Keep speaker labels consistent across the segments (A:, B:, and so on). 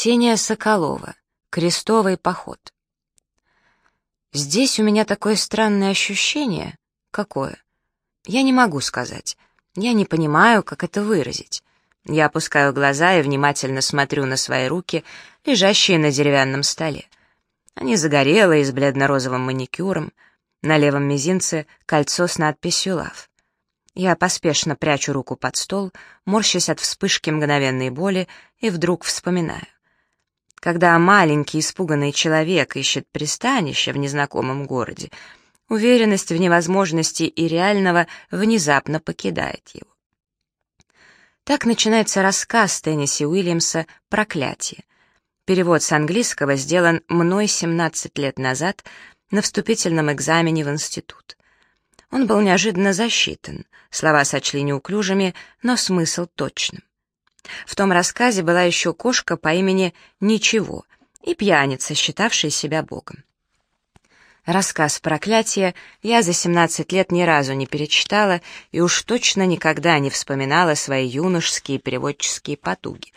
A: Ксения Соколова. Крестовый поход. Здесь у меня такое странное ощущение. Какое? Я не могу сказать. Я не понимаю, как это выразить. Я опускаю глаза и внимательно смотрю на свои руки, лежащие на деревянном столе. Они загорелые, с бледно-розовым маникюром. На левом мизинце кольцо с надписью «Лав». Я поспешно прячу руку под стол, морщась от вспышки мгновенной боли, и вдруг вспоминаю. Когда маленький испуганный человек ищет пристанище в незнакомом городе, уверенность в невозможности и реального внезапно покидает его. Так начинается рассказ Тенниси Уильямса «Проклятие». Перевод с английского сделан мной 17 лет назад на вступительном экзамене в институт. Он был неожиданно засчитан, слова сочли неуклюжими, но смысл точным. В том рассказе была еще кошка по имени Ничего и пьяница, считавшая себя богом. Рассказ «Проклятие» я за 17 лет ни разу не перечитала и уж точно никогда не вспоминала свои юношеские переводческие потуги.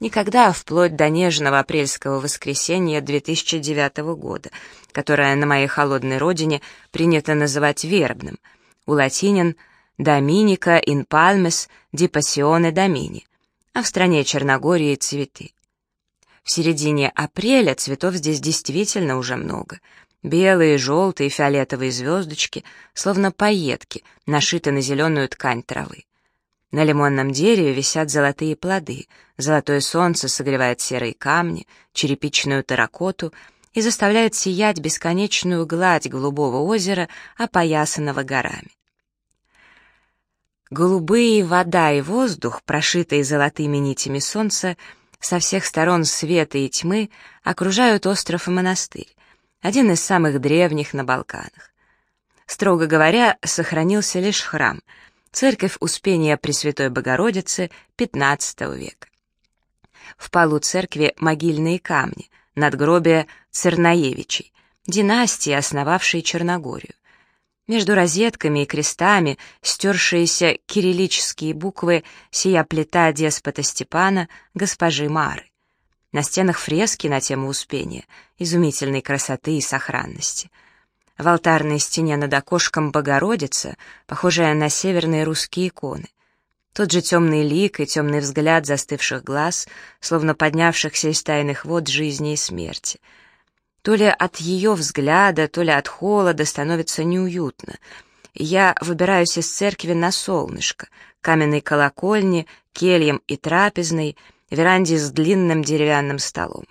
A: Никогда, вплоть до нежного апрельского воскресенья 2009 года, которое на моей холодной родине принято называть вербным, у латинин «Доминика ин пальмес ди пассионе домини», а в стране Черногории цветы. В середине апреля цветов здесь действительно уже много. Белые, желтые, фиолетовые звездочки, словно пайетки, нашиты на зеленую ткань травы. На лимонном дереве висят золотые плоды, золотое солнце согревает серые камни, черепичную терракоту и заставляет сиять бесконечную гладь голубого озера, опоясанного горами. Голубые вода и воздух, прошитые золотыми нитями солнца, со всех сторон света и тьмы окружают остров и монастырь, один из самых древних на Балканах. Строго говоря, сохранился лишь храм, церковь Успения Пресвятой Богородицы XV века. В полу церкви могильные камни, надгробие Цернаевичей, династии, основавшей Черногорию. Между розетками и крестами стершиеся кириллические буквы «Сия плита деспота Степана, госпожи Мары». На стенах фрески на тему Успения, изумительной красоты и сохранности. В алтарной стене над окошком Богородица, похожая на северные русские иконы. Тот же темный лик и темный взгляд застывших глаз, словно поднявшихся из тайных вод жизни и смерти — то ли от ее взгляда, то ли от холода становится неуютно. Я выбираюсь из церкви на солнышко, каменной колокольни, кельям и трапезной, веранде с длинным деревянным столом.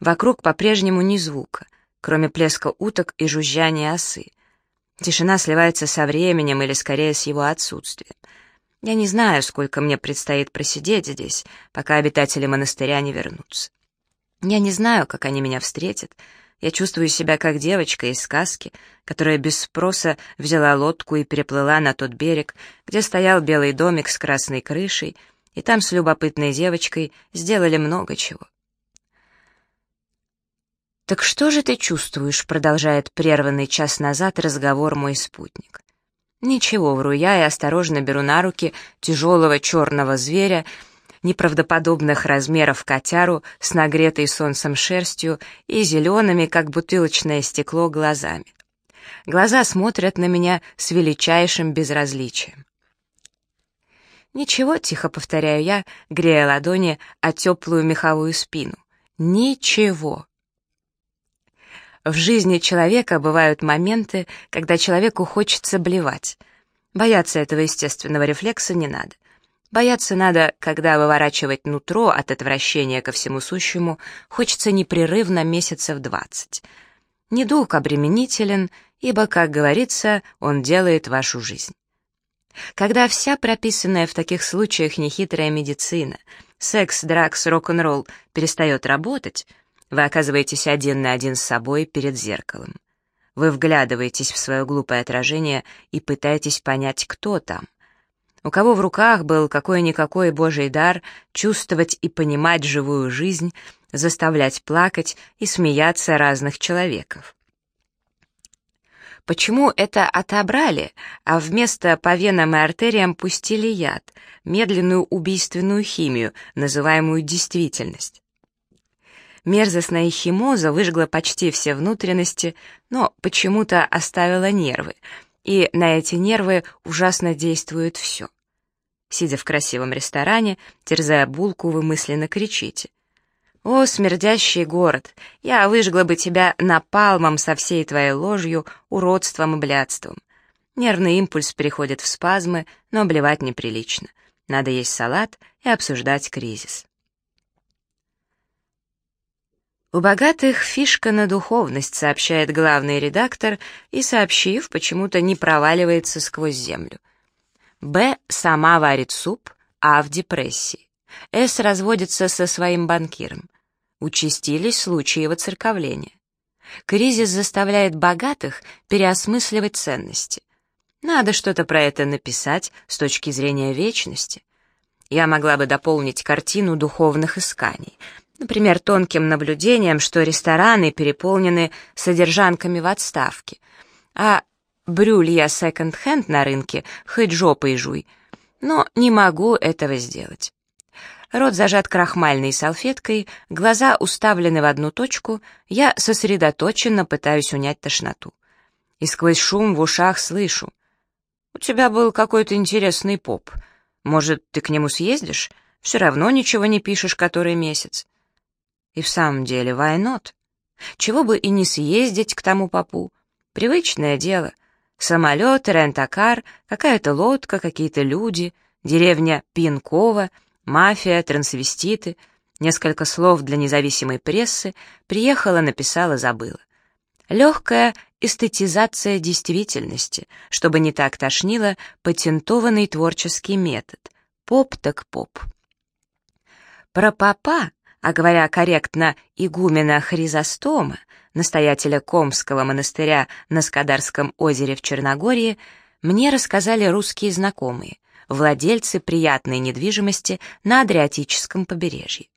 A: Вокруг по-прежнему ни звука, кроме плеска уток и жужжания осы. Тишина сливается со временем или скорее с его отсутствием. Я не знаю, сколько мне предстоит просидеть здесь, пока обитатели монастыря не вернутся. Я не знаю, как они меня встретят. Я чувствую себя как девочка из сказки, которая без спроса взяла лодку и переплыла на тот берег, где стоял белый домик с красной крышей, и там с любопытной девочкой сделали много чего. «Так что же ты чувствуешь?» — продолжает прерванный час назад разговор мой спутник. «Ничего, вру я и осторожно беру на руки тяжелого черного зверя, неправдоподобных размеров котяру с нагретой солнцем шерстью и зелеными, как бутылочное стекло, глазами. Глаза смотрят на меня с величайшим безразличием. «Ничего», — тихо повторяю я, грея ладони о теплую меховую спину. «Ничего». В жизни человека бывают моменты, когда человеку хочется блевать. Бояться этого естественного рефлекса не надо. Бояться надо, когда выворачивать нутро от отвращения ко всему сущему хочется непрерывно месяцев двадцать. Недуг обременителен, ибо, как говорится, он делает вашу жизнь. Когда вся прописанная в таких случаях нехитрая медицина, секс, дракс, рок-н-ролл перестает работать, вы оказываетесь один на один с собой перед зеркалом. Вы вглядываетесь в свое глупое отражение и пытаетесь понять, кто там у кого в руках был какой-никакой божий дар чувствовать и понимать живую жизнь, заставлять плакать и смеяться разных человеков. Почему это отобрали, а вместо по венам и артериям пустили яд, медленную убийственную химию, называемую действительность? Мерзостная химоза выжгла почти все внутренности, но почему-то оставила нервы, и на эти нервы ужасно действует все. Сидя в красивом ресторане, терзая булку, вы мысленно кричите. «О, смердящий город! Я выжгла бы тебя напалмом со всей твоей ложью, уродством и блядством!» Нервный импульс переходит в спазмы, но блевать неприлично. Надо есть салат и обсуждать кризис. У богатых фишка на духовность, сообщает главный редактор и, сообщив, почему-то не проваливается сквозь землю. Б. Сама варит суп, А. В депрессии. С. Разводится со своим банкиром. Участились случаи воцерковления. Кризис заставляет богатых переосмысливать ценности. Надо что-то про это написать с точки зрения вечности. Я могла бы дополнить картину духовных исканий — Например, тонким наблюдением, что рестораны переполнены содержанками в отставке, а брюлья секонд-хенд на рынке хоть жопой жуй. Но не могу этого сделать. Рот зажат крахмальной салфеткой, глаза уставлены в одну точку, я сосредоточенно пытаюсь унять тошноту. И сквозь шум в ушах слышу. «У тебя был какой-то интересный поп. Может, ты к нему съездишь? Все равно ничего не пишешь который месяц». И в самом деле, not? Чего бы и не съездить к тому попу. Привычное дело. Самолет, рентакар, какая-то лодка, какие-то люди, деревня Пьянкова, мафия, трансвеститы, несколько слов для независимой прессы, приехала, написала, забыла. Легкая эстетизация действительности, чтобы не так тошнило, патентованный творческий метод. Поп так поп. Про попа а говоря корректно, игумена Хризостома, настоятеля Комского монастыря на Скадарском озере в Черногории, мне рассказали русские знакомые, владельцы приятной недвижимости на Адриатическом побережье.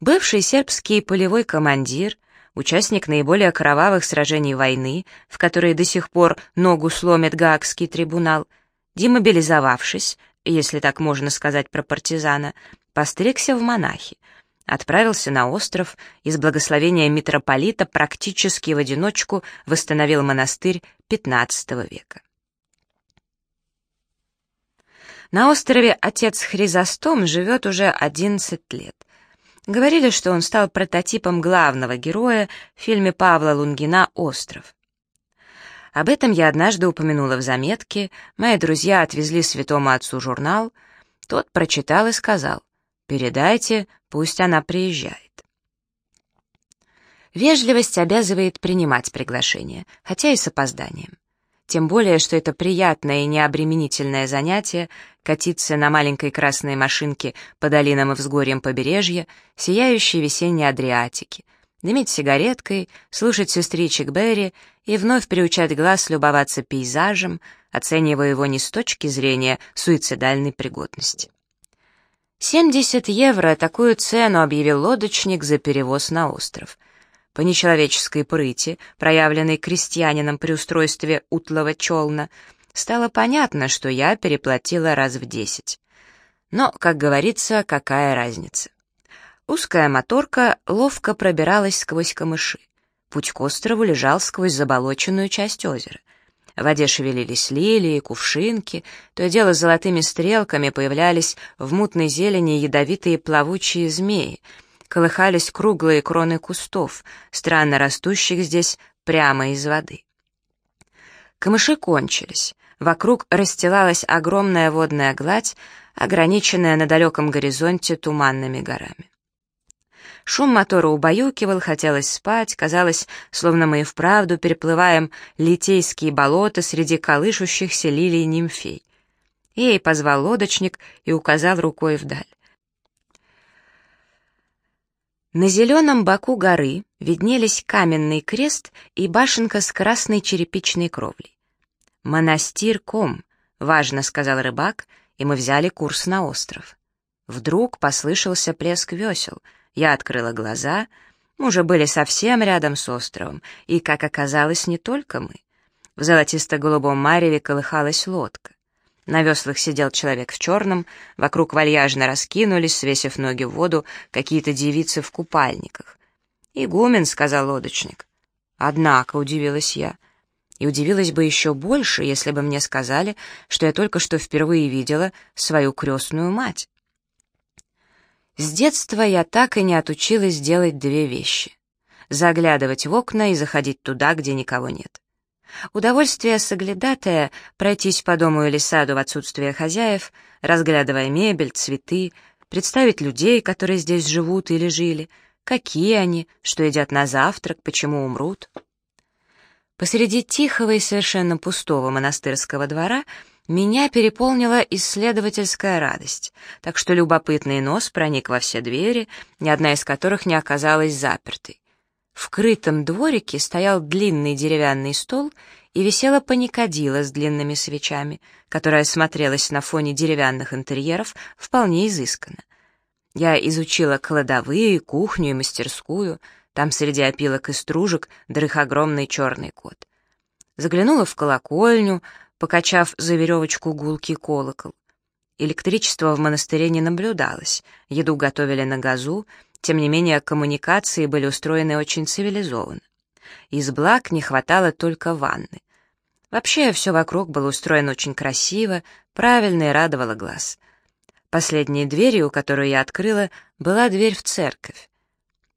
A: Бывший сербский полевой командир, участник наиболее кровавых сражений войны, в которые до сих пор ногу сломит Гаагский трибунал, демобилизовавшись, если так можно сказать про партизана, постригся в монахи, отправился на остров и с благословения митрополита практически в одиночку восстановил монастырь XV века. На острове отец Хризостом живет уже 11 лет. Говорили, что он стал прототипом главного героя в фильме Павла Лунгина «Остров». Об этом я однажды упомянула в заметке, мои друзья отвезли святому отцу журнал, тот прочитал и сказал, «Передайте, Пусть она приезжает. Вежливость обязывает принимать приглашение, хотя и с опозданием. Тем более, что это приятное и необременительное занятие — катиться на маленькой красной машинке по долинам и взгорьям побережья, сияющей весенней Адриатики, дымить сигареткой, слушать сестричек Берри и вновь приучать глаз любоваться пейзажем, оценивая его не с точки зрения суицидальной пригодности. 70 евро такую цену объявил лодочник за перевоз на остров. По нечеловеческой прыти, проявленной крестьянином при устройстве утлого челна, стало понятно, что я переплатила раз в десять. Но, как говорится, какая разница? Узкая моторка ловко пробиралась сквозь камыши. Путь к острову лежал сквозь заболоченную часть озера. В воде шевелились лилии, кувшинки, то и дело с золотыми стрелками появлялись в мутной зелени ядовитые плавучие змеи, колыхались круглые кроны кустов, странно растущих здесь прямо из воды. Камыши кончились. Вокруг расстилалась огромная водная гладь, ограниченная на далеком горизонте туманными горами. Шум мотора убаюкивал, хотелось спать, казалось, словно мы и вправду переплываем литейские болота среди колышущихся лилий нимфей. Ей позвал лодочник и указал рукой вдаль. На зеленом боку горы виднелись каменный крест и башенка с красной черепичной кровлей. «Монастырь Ком», — важно сказал рыбак, и мы взяли курс на остров. Вдруг послышался плеск весел — я открыла глаза. Мы уже были совсем рядом с островом, и, как оказалось, не только мы. В золотисто-голубом мареве колыхалась лодка. На веслах сидел человек в черном, вокруг вальяжно раскинулись, свесив ноги в воду, какие-то девицы в купальниках. «Игумен», — сказал лодочник. «Однако», — удивилась я, — и удивилась бы еще больше, если бы мне сказали, что я только что впервые видела свою крестную мать. С детства я так и не отучилась делать две вещи — заглядывать в окна и заходить туда, где никого нет. Удовольствие соглядатая пройтись по дому или саду в отсутствие хозяев, разглядывая мебель, цветы, представить людей, которые здесь живут или жили, какие они, что едят на завтрак, почему умрут. Посреди тихого и совершенно пустого монастырского двора меня переполнила исследовательская радость, так что любопытный нос проник во все двери, ни одна из которых не оказалась запертой. В крытом дворике стоял длинный деревянный стол и висела паникадила с длинными свечами, которая смотрелась на фоне деревянных интерьеров вполне изысканно. Я изучила кладовые, кухню и мастерскую, там среди опилок и стружек дрых огромный черный кот. Заглянула в колокольню, покачав за веревочку гулкий колокол. Электричества в монастыре не наблюдалось, еду готовили на газу, тем не менее, коммуникации были устроены очень цивилизованно. Из благ не хватало только ванны. Вообще, все вокруг было устроено очень красиво, правильно и радовало глаз. Последней дверью, которую я открыла, была дверь в церковь.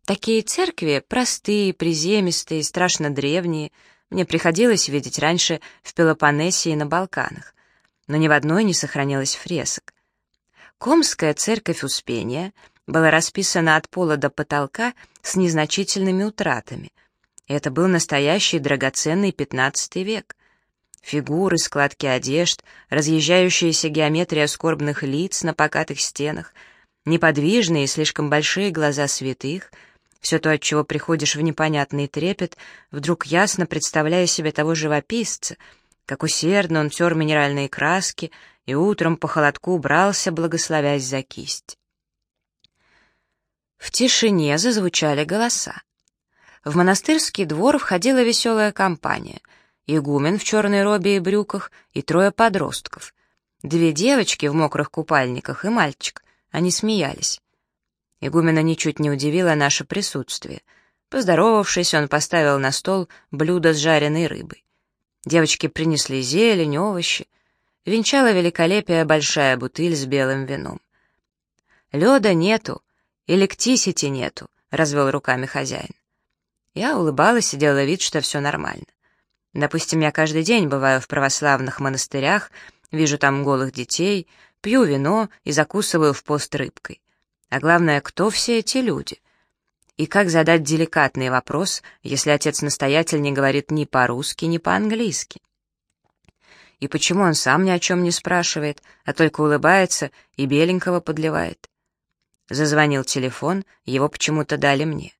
A: Такие церкви, простые, приземистые, страшно древние, мне приходилось видеть раньше в Пелопоннесе и на Балканах, но ни в одной не сохранилось фресок. Комская церковь Успения — была расписана от пола до потолка с незначительными утратами. Это был настоящий драгоценный XV век. Фигуры, складки одежд, разъезжающаяся геометрия скорбных лиц на покатых стенах, неподвижные и слишком большие глаза святых — все то, от чего приходишь в непонятный трепет, вдруг ясно представляя себе того живописца, как усердно он тер минеральные краски и утром по холодку брался, благословясь за кисть. В тишине зазвучали голоса. В монастырский двор входила веселая компания. Игумен в черной робе и брюках и трое подростков. Две девочки в мокрых купальниках и мальчик. Они смеялись. Игумена ничуть не удивило наше присутствие. Поздоровавшись, он поставил на стол блюдо с жареной рыбой. Девочки принесли зелень, овощи. Венчала великолепие большая бутыль с белым вином. Леда нету, «Электрисити нету», — развел руками хозяин. Я улыбалась и делала вид, что все нормально. Допустим, я каждый день бываю в православных монастырях, вижу там голых детей, пью вино и закусываю в пост рыбкой. А главное, кто все эти люди? И как задать деликатный вопрос, если отец-настоятель не говорит ни по-русски, ни по-английски? И почему он сам ни о чем не спрашивает, а только улыбается и беленького подливает? Зазвонил телефон, его почему-то дали мне.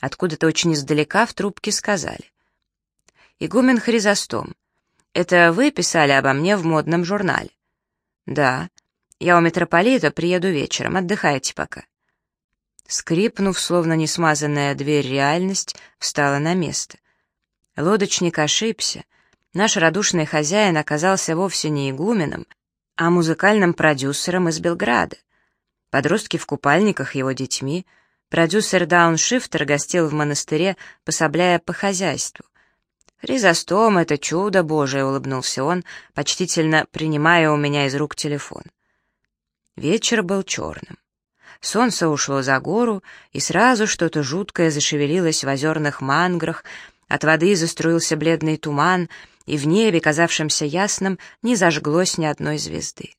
A: Откуда-то очень издалека в трубке сказали. «Игумен Хризостом, это вы писали обо мне в модном журнале?» «Да. Я у митрополита приеду вечером, отдыхайте пока». Скрипнув, словно несмазанная дверь реальность, встала на место. Лодочник ошибся. Наш радушный хозяин оказался вовсе не игуменом, а музыкальным продюсером из Белграда. Подростки в купальниках его детьми. Продюсер Дауншифтер гостил в монастыре, пособляя по хозяйству. «Хризостом — это чудо Божие», — улыбнулся он, почтительно принимая у меня из рук телефон. Вечер был черным. Солнце ушло за гору, и сразу что-то жуткое зашевелилось в озерных манграх, от воды заструился бледный туман, и в небе, казавшемся ясным, не зажглось ни одной звезды.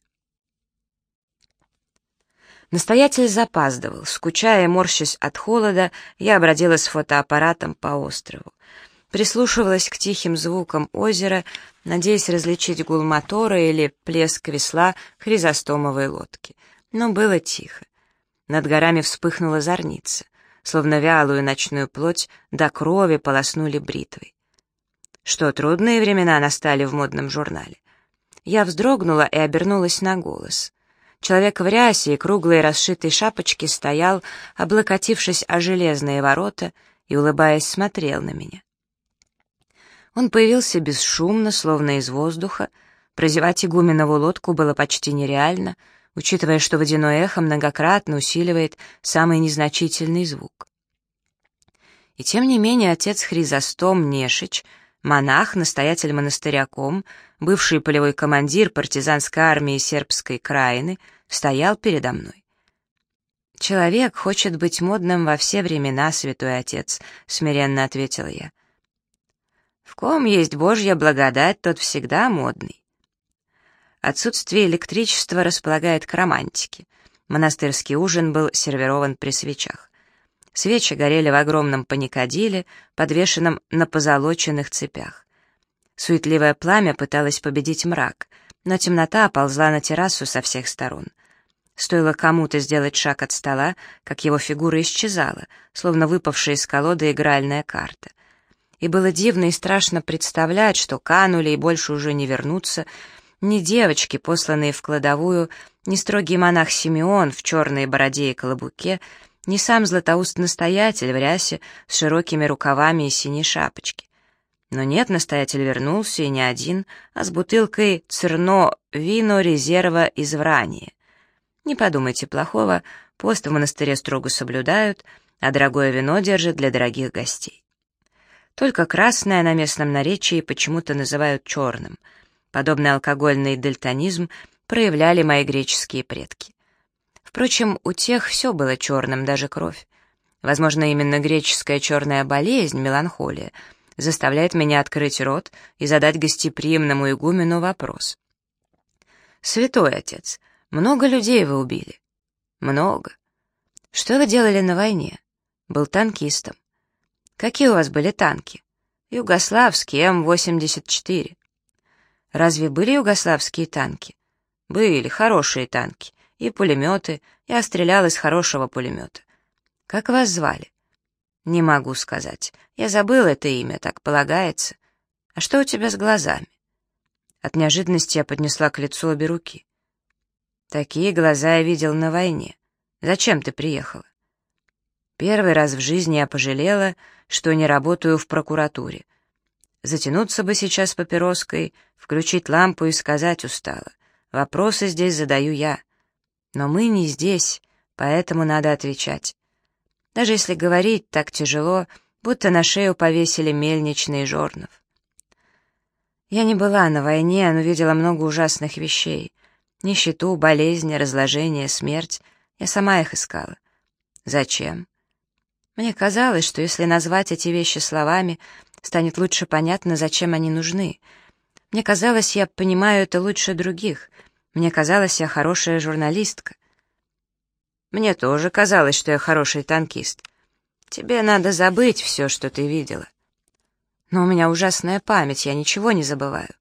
A: Настоятель запаздывал. Скучая морщась от холода, я обродила с фотоаппаратом по острову. Прислушивалась к тихим звукам озера, надеясь различить гул мотора или плеск весла хризостомовой лодки. Но было тихо. Над горами вспыхнула зорница. Словно вялую ночную плоть до крови полоснули бритвой. Что, трудные времена настали в модном журнале? Я вздрогнула и обернулась на голос. Человек в рясе и круглой расшитой шапочке стоял, облокотившись о железные ворота, и, улыбаясь, смотрел на меня. Он появился бесшумно, словно из воздуха. Прозевать игуменову лодку было почти нереально, учитывая, что водяное эхо многократно усиливает самый незначительный звук. И тем не менее отец Хризостом Нешич, монах, настоятель монастыря Ком, бывший полевой командир партизанской армии сербской краины, стоял передо мной. «Человек хочет быть модным во все времена, святой отец», — смиренно ответила я. «В ком есть Божья благодать, тот всегда модный». Отсутствие электричества располагает к романтике. Монастырский ужин был сервирован при свечах. Свечи горели в огромном паникадиле, подвешенном на позолоченных цепях. Суетливое пламя пыталось победить мрак, но темнота ползла на террасу со всех сторон — Стоило кому-то сделать шаг от стола, как его фигура исчезала, словно выпавшая из колоды игральная карта. И было дивно и страшно представлять, что канули и больше уже не вернутся ни девочки, посланные в кладовую, ни строгий монах Симеон в черной бороде и колобуке, ни сам Златоуст-настоятель в рясе с широкими рукавами и синей шапочки. Но нет, настоятель вернулся, и не один, а с бутылкой церно вино резерва из Врания. Не подумайте плохого, пост в монастыре строго соблюдают, а дорогое вино держат для дорогих гостей. Только красное на местном наречии почему-то называют черным. Подобный алкогольный дальтонизм проявляли мои греческие предки. Впрочем, у тех все было черным, даже кровь. Возможно, именно греческая черная болезнь, меланхолия, заставляет меня открыть рот и задать гостеприимному игумену вопрос. «Святой отец, много людей вы убили? Много. Что вы делали на войне? Был танкистом. Какие у вас были танки? Югославские М-84. Разве были югославские танки? Были, хорошие танки. И пулеметы. Я стрелял из хорошего пулемета. Как вас звали? Не могу сказать. Я забыл это имя, так полагается. А что у тебя с глазами? От неожиданности я поднесла к лицу обе руки. Такие глаза я видел на войне. Зачем ты приехала? Первый раз в жизни я пожалела, что не работаю в прокуратуре. Затянуться бы сейчас папироской, включить лампу и сказать устала. Вопросы здесь задаю я. Но мы не здесь, поэтому надо отвечать. Даже если говорить так тяжело, будто на шею повесили мельничный жорнов. Я не была на войне, но видела много ужасных вещей. Нищету, болезни, разложение, смерть. Я сама их искала. Зачем? Мне казалось, что если назвать эти вещи словами, станет лучше понятно, зачем они нужны. Мне казалось, я понимаю это лучше других. Мне казалось, я хорошая журналистка. Мне тоже казалось, что я хороший танкист. Тебе надо забыть все, что ты видела. Но у меня ужасная память, я ничего не забываю.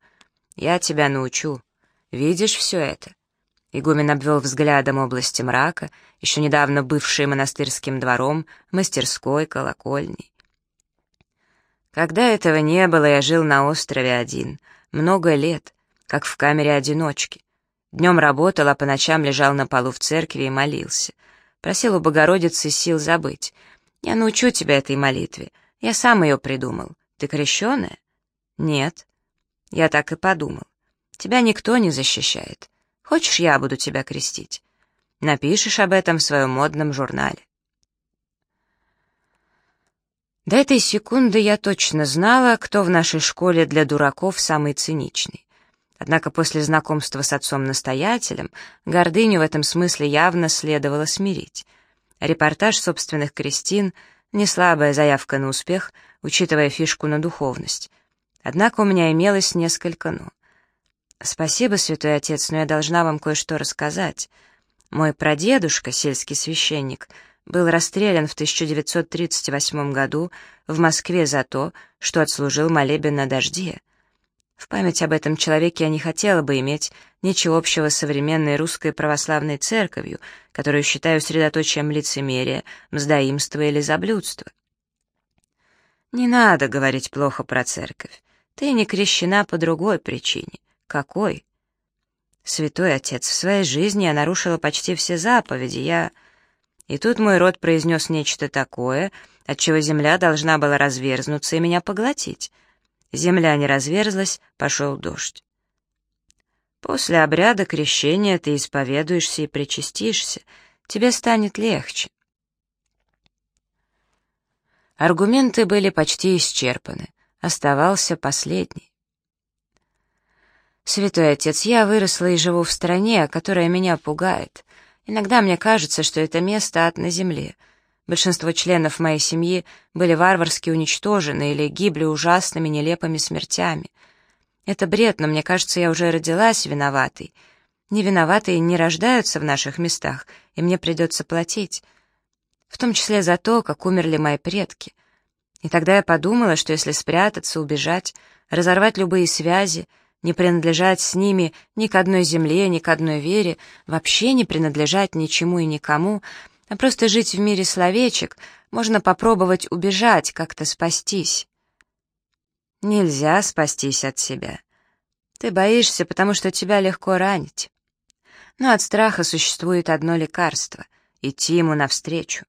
A: Я тебя научу. Видишь все это?» Игумен обвел взглядом области мрака, еще недавно бывшие монастырским двором, мастерской, колокольней. Когда этого не было, я жил на острове один, много лет, как в камере одиночки. Днем работал, а по ночам лежал на полу в церкви и молился. Просил у Богородицы сил забыть. Я научу тебя этой молитве. Я сам ее придумал. Ты крещеная? Нет. Я так и подумал. Тебя никто не защищает. Хочешь, я буду тебя крестить? Напишешь об этом в своем модном журнале. До этой секунды я точно знала, кто в нашей школе для дураков самый циничный. Однако после знакомства с отцом-настоятелем гордыню в этом смысле явно следовало смирить. Репортаж собственных крестин — не слабая заявка на успех, учитывая фишку на духовность. Однако у меня имелось несколько «но». «Спасибо, святой отец, но я должна вам кое-что рассказать. Мой прадедушка, сельский священник, был расстрелян в 1938 году в Москве за то, что отслужил молебен на дожде. В память об этом человеке я не хотела бы иметь ничего общего с современной русской православной церковью, которую считаю средоточием лицемерия, мздоимства или заблюдства. Не надо говорить плохо про церковь. Ты не крещена по другой причине. «Какой?» «Святой отец, в своей жизни я нарушила почти все заповеди, я...» И тут мой род произнес нечто такое, от чего земля должна была разверзнуться и меня поглотить. Земля не разверзлась, пошел дождь. После обряда крещения ты исповедуешься и причастишься, тебе станет легче. Аргументы были почти исчерпаны. Оставался последний. «Святой отец, я выросла и живу в стране, которая меня пугает. Иногда мне кажется, что это место ад на земле. Большинство членов моей семьи были варварски уничтожены или гибли ужасными нелепыми смертями. Это бред, но мне кажется, я уже родилась виноватой. Невиноватые не рождаются в наших местах, и мне придется платить. В том числе за то, как умерли мои предки. И тогда я подумала, что если спрятаться, убежать, разорвать любые связи, не принадлежать с ними ни к одной земле, ни к одной вере, вообще не принадлежать ничему и никому, а просто жить в мире словечек, можно попробовать убежать, как-то спастись. Нельзя спастись от себя. Ты боишься, потому что тебя легко ранить. Но от страха существует одно лекарство — идти ему навстречу.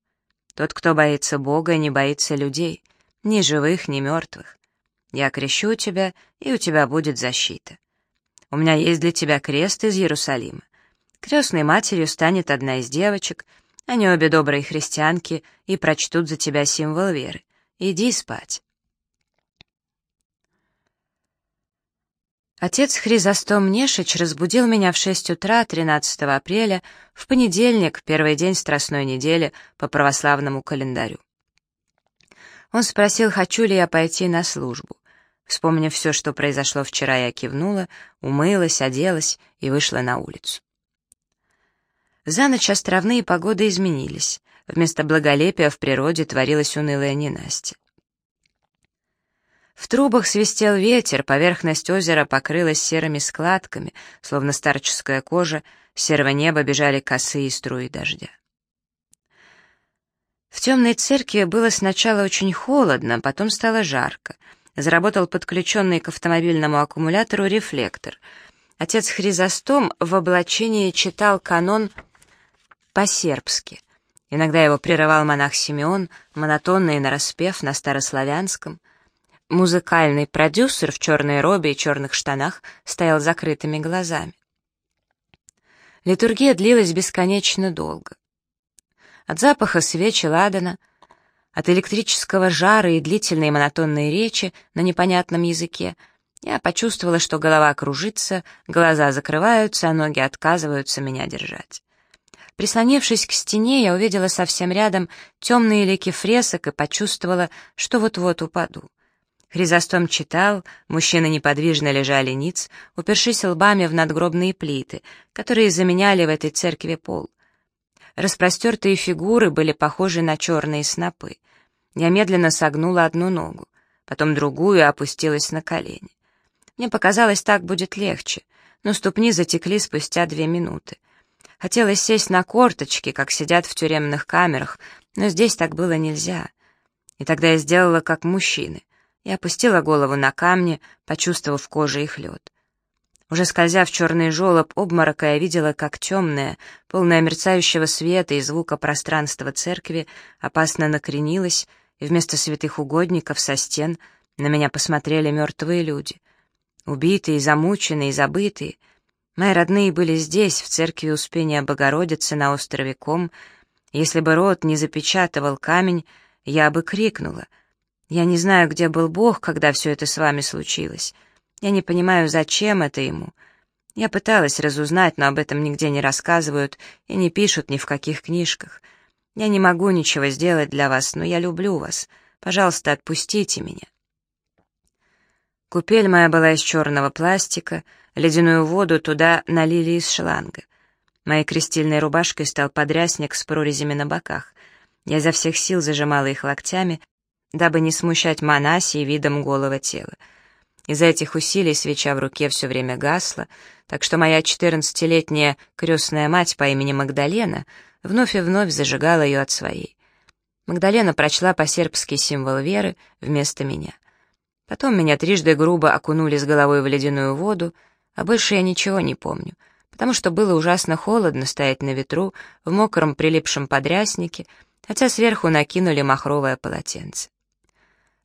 A: Тот, кто боится Бога, не боится людей, ни живых, ни мертвых. Я крещу тебя, и у тебя будет защита. У меня есть для тебя крест из Иерусалима. Крестной матерью станет одна из девочек, они обе добрые христианки и прочтут за тебя символ веры. Иди спать. Отец Хризостом Нешич разбудил меня в 6 утра 13 апреля, в понедельник, первый день Страстной недели по православному календарю. Он спросил, хочу ли я пойти на службу. Вспомнив все, что произошло вчера, я кивнула, умылась, оделась и вышла на улицу. За ночь островные погоды изменились. Вместо благолепия в природе творилась унылая ненастье. В трубах свистел ветер, поверхность озера покрылась серыми складками, словно старческая кожа, с серого неба бежали косые струи дождя. В темной церкви было сначала очень холодно, потом стало жарко. Заработал подключенный к автомобильному аккумулятору рефлектор. Отец Хризостом в облачении читал канон по-сербски. Иногда его прерывал монах Симеон, монотонный и нараспев на старославянском — Музыкальный продюсер в черной робе и черных штанах стоял закрытыми глазами. Литургия длилась бесконечно долго. От запаха свечи ладана, от электрического жара и длительной монотонной речи на непонятном языке я почувствовала, что голова кружится, глаза закрываются, а ноги отказываются меня держать. Прислонившись к стене, я увидела совсем рядом темные лики фресок и почувствовала, что вот-вот упаду. Хризостом читал, мужчины неподвижно лежали ниц, упершись лбами в надгробные плиты, которые заменяли в этой церкви пол. Распростертые фигуры были похожи на черные снопы. Я медленно согнула одну ногу, потом другую и опустилась на колени. Мне показалось, так будет легче, но ступни затекли спустя две минуты. Хотелось сесть на корточки, как сидят в тюремных камерах, но здесь так было нельзя. И тогда я сделала как мужчины и опустила голову на камни, почувствовав кожей их лед. Уже скользя в черный желоб обморока, я видела, как темное, полное мерцающего света и звука пространства церкви опасно накренилось, вместо святых угодников со стен на меня посмотрели мертвые люди. Убитые, замученные, забытые. Мои родные были здесь, в церкви Успения Богородицы на острове Ком. Если бы рот не запечатывал камень, я бы крикнула — я не знаю, где был Бог, когда все это с вами случилось. Я не понимаю, зачем это ему. Я пыталась разузнать, но об этом нигде не рассказывают и не пишут ни в каких книжках. Я не могу ничего сделать для вас, но я люблю вас. Пожалуйста, отпустите меня. Купель моя была из черного пластика, ледяную воду туда налили из шланга. Моей крестильной рубашкой стал подрясник с прорезями на боках. Я изо всех сил зажимала их локтями, дабы не смущать Манасии видом голого тела. Из-за этих усилий свеча в руке все время гасла, так что моя четырнадцатилетняя крестная мать по имени Магдалена вновь и вновь зажигала ее от своей. Магдалена прочла по-сербски символ веры вместо меня. Потом меня трижды грубо окунули с головой в ледяную воду, а больше я ничего не помню, потому что было ужасно холодно стоять на ветру в мокром прилипшем подряснике, хотя сверху накинули махровое полотенце.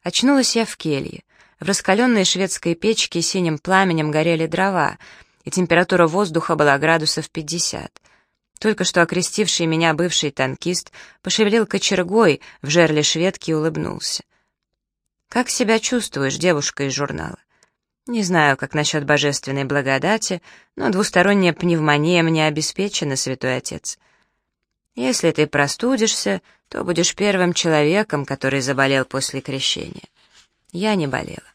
A: Очнулась я в келье. В раскаленной шведской печке синим пламенем горели дрова, и температура воздуха была градусов 50. Только что окрестивший меня бывший танкист пошевелил кочергой в жерле шведки и улыбнулся. «Как себя чувствуешь, девушка из журнала?» «Не знаю, как насчет божественной благодати, но двусторонняя пневмония мне обеспечена, святой отец. Если ты простудишься, то будешь первым человеком, который заболел после крещения. Я не болела.